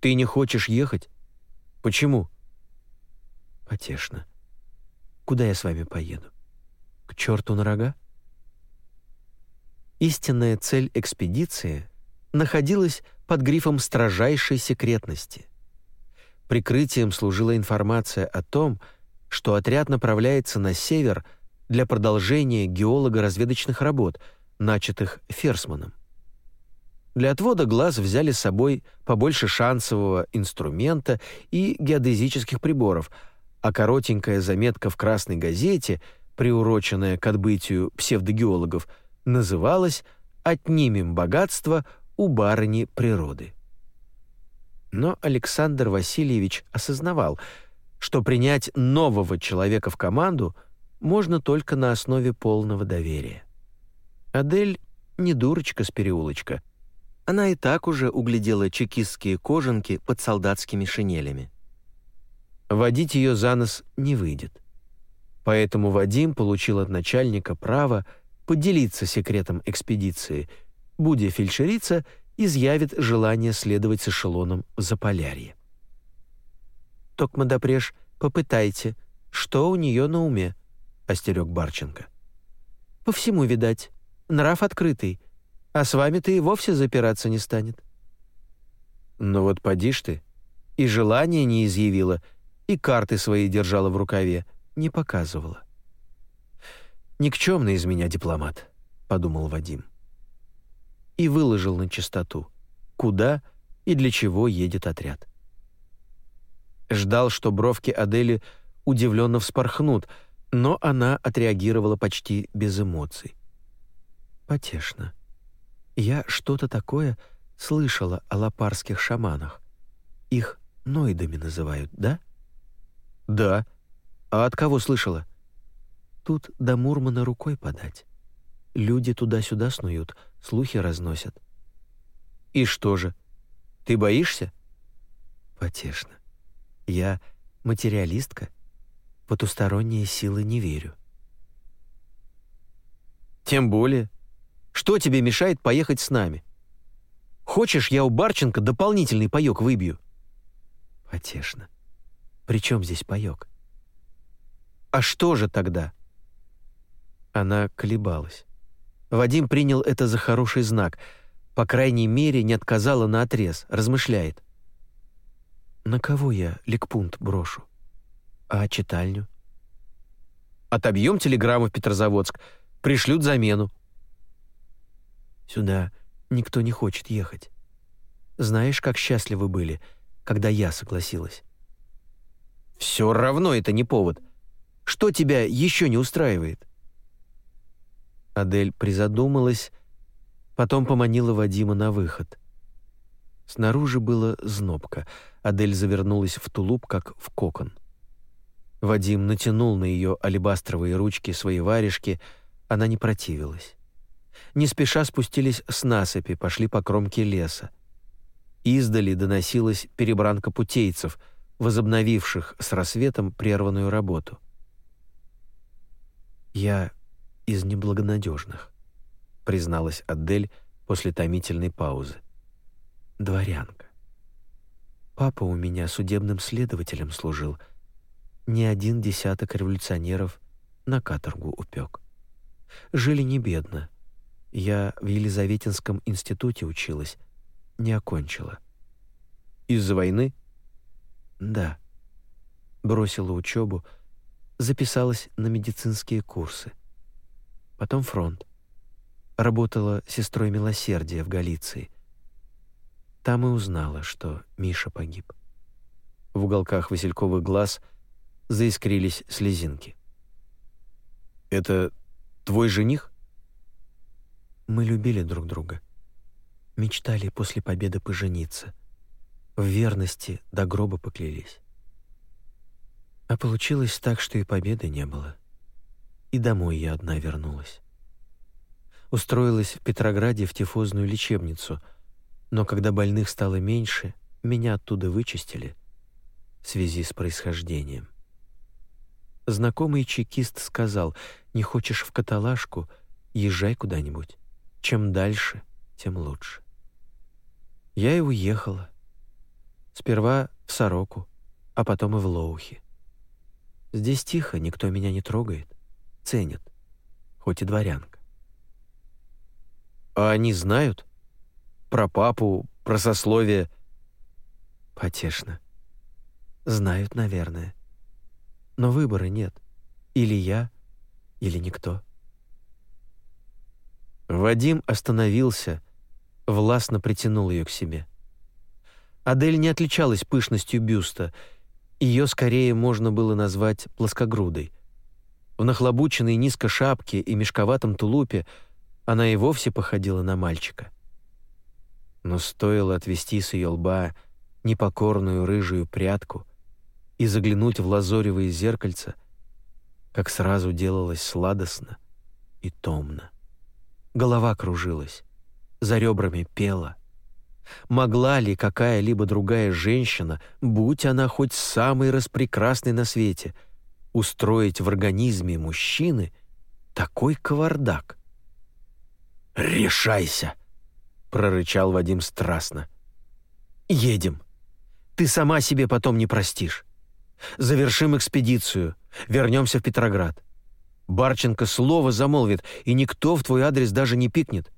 «Ты не хочешь ехать? Почему?» «Потешно. Куда я с вами поеду? К черту на рога?» Истинная цель экспедиции находилась под грифом строжайшей секретности. Прикрытием служила информация о том, что отряд направляется на север для продолжения геолого-разведочных работ — начатых Ферсманом. Для отвода глаз взяли с собой побольше шансового инструмента и геодезических приборов, а коротенькая заметка в красной газете, приуроченная к отбытию псевдогеологов, называлась «Отнимем богатство у барыни природы». Но Александр Васильевич осознавал, что принять нового человека в команду можно только на основе полного доверия. Адель не дурочка с переулочка. Она и так уже углядела чекистские кожанки под солдатскими шинелями. Водить ее за нос не выйдет. Поэтому Вадим получил от начальника право поделиться секретом экспедиции. Будя фельдшерица, изъявит желание следовать с эшелоном в Заполярье. «Токма допреж, попытайте, что у нее на уме?» — остерег Барченко. «По всему, видать нрав открытый, а с вами-то и вовсе запираться не станет». «Ну вот поди ж ты, и желания не изъявила, и карты свои держала в рукаве, не показывала». «Никчемный из меня дипломат», — подумал Вадим. И выложил на чистоту, куда и для чего едет отряд. Ждал, что бровки Адели удивленно вспорхнут, но она отреагировала почти без эмоций потешно. Я что-то такое слышала о лапарских шаманах. Их ноидами называют, да? Да. А от кого слышала? Тут до Мурмана рукой подать. Люди туда-сюда снуют, слухи разносят. И что же? Ты боишься? Потешно. Я материалистка. Потусторонние силы не верю. Тем более, что тебе мешает поехать с нами? Хочешь, я у Барченко дополнительный паёк выбью?» «Потешно. При чем здесь паёк?» «А что же тогда?» Она колебалась. Вадим принял это за хороший знак. По крайней мере, не отказала на отрез, размышляет. «На кого я ликпунт брошу? А читальню?» «Отобьем телеграмму в Петрозаводск, пришлют замену», Сюда никто не хочет ехать. Знаешь, как счастливы были, когда я согласилась? Все равно это не повод. Что тебя еще не устраивает? Адель призадумалась, потом поманила Вадима на выход. Снаружи было знобко. Адель завернулась в тулуп, как в кокон. Вадим натянул на ее алебастровые ручки свои варежки, она не противилась. Не спеша спустились с насыпи, пошли по кромке леса. Издали доносилась перебранка путейцев, возобновивших с рассветом прерванную работу. «Я из неблагонадежных», — призналась Адель после томительной паузы. «Дворянка. Папа у меня судебным следователем служил. Ни один десяток революционеров на каторгу упек. Жили не бедно. Я в Елизаветинском институте училась, не окончила.
Из-за войны?
Да. Бросила учебу, записалась на медицинские курсы. Потом фронт. Работала сестрой милосердия в Галиции. Там и узнала, что Миша погиб. В уголках васильковых глаз заискрились слезинки.
«Это твой жених?»
Мы любили друг друга. Мечтали после победы пожениться. В верности до гроба поклялись. А получилось так, что и победы не было. И домой я одна вернулась. Устроилась в Петрограде в тифозную лечебницу, но когда больных стало меньше, меня оттуда вычистили в связи с происхождением. Знакомый чекист сказал, не хочешь в каталажку, езжай куда-нибудь. Чем дальше, тем лучше. Я и уехала. Сперва в Сороку, а потом и в Лоухи. Здесь тихо, никто меня не трогает, ценит, хоть и дворянка.
А они знают? Про папу, про сословие?
Потешно. Знают, наверное. Но выбора нет. Или я, или никто. Вадим остановился, властно притянул ее к себе. Адель не отличалась пышностью бюста, ее скорее можно было назвать плоскогрудой. В нахлобученной низко шапке и мешковатом тулупе она и вовсе походила на мальчика. Но стоило отвести с ее лба непокорную рыжую прядку и заглянуть в лазоревые зеркальца, как сразу делалось сладостно и томно. Голова кружилась, за ребрами пела. Могла ли какая-либо другая женщина, будь она хоть самой распрекрасной на свете, устроить в организме мужчины такой кавардак? «Решайся!» — прорычал Вадим страстно. «Едем. Ты сама себе потом не простишь. Завершим экспедицию, вернемся в Петроград. Барченко слово замолвит, и никто в твой адрес даже не пикнет.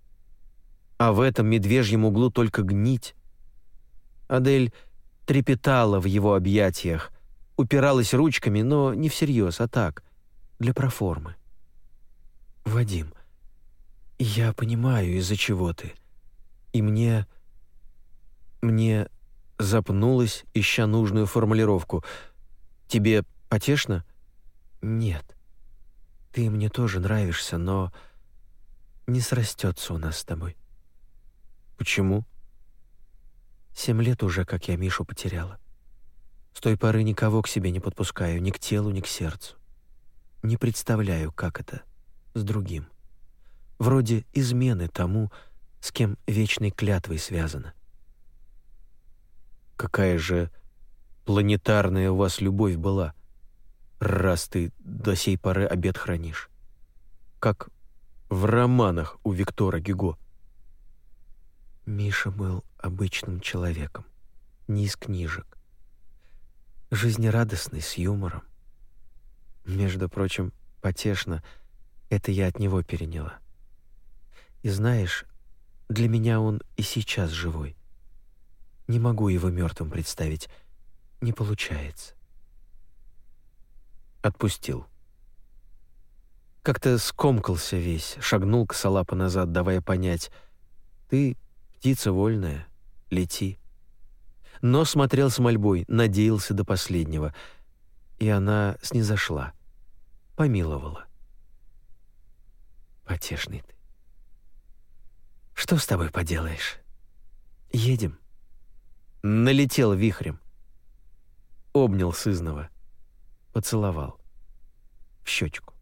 А в этом медвежьем углу только гнить. Адель трепетала в его объятиях, упиралась ручками, но не всерьез, а так, для проформы. «Вадим, я понимаю, из-за чего ты. И мне... мне...» запнулась, ища нужную формулировку. «Тебе потешно?» «Нет. Ты мне тоже нравишься, но не срастется у нас с тобой.
Почему?
Семь лет уже, как я Мишу потеряла. С той поры никого к себе не подпускаю, ни к телу, ни к сердцу. Не представляю, как это с другим. Вроде измены тому, с кем вечной клятвой связано.
Какая же планетарная у вас любовь была — раз ты до сей поры обед хранишь. Как в романах у Виктора Гюго.
Миша был обычным человеком, не из книжек. Жизнерадостный, с юмором. Между прочим, потешно, это я от него переняла. И знаешь, для меня он и сейчас живой. Не могу его мертвым представить, не получается
отпустил.
Как-то скомкался весь, шагнул к салапа назад, давая понять. «Ты птица вольная, лети». Но смотрел с мольбой, надеялся до последнего. И она снизошла, помиловала. Потешный ты. Что с тобой поделаешь? Едем. Налетел вихрем. Обнял сызнова поцеловал в щечку.